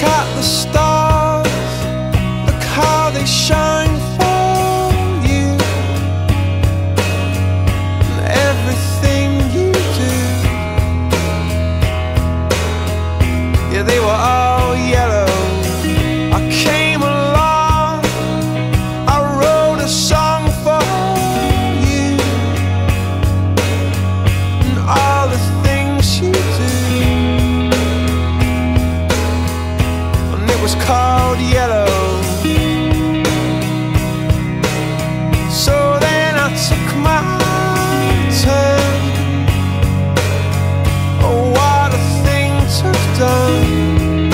caught the star. done,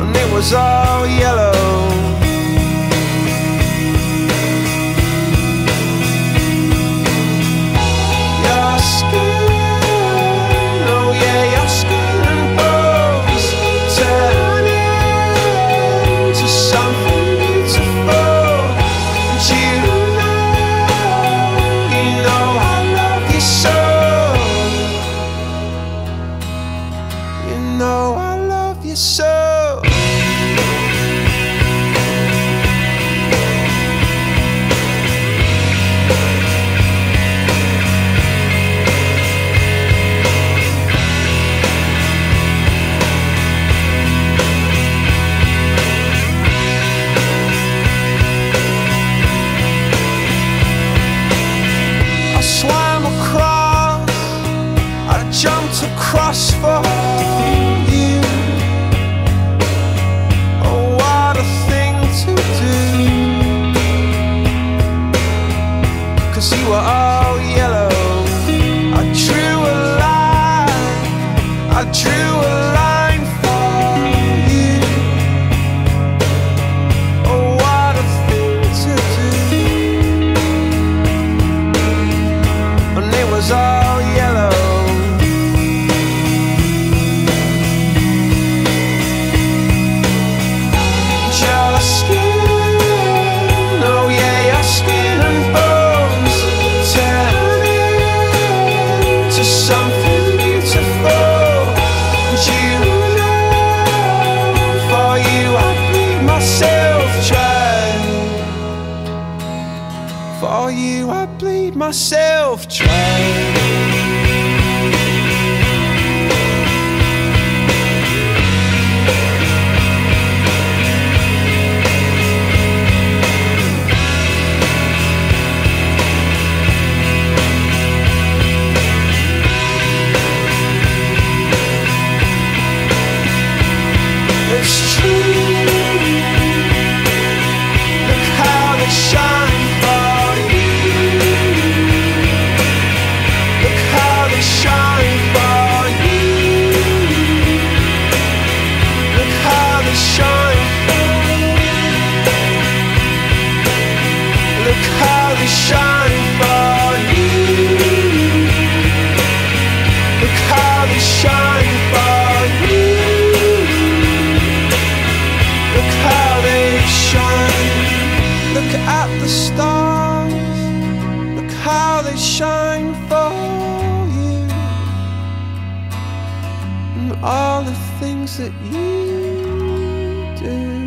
and it was all yellow. to cross for you. Oh, what a thing to do. Cause you were all yellow. I drew a line. I drew. For you, I bleed myself dry. all the things that you do.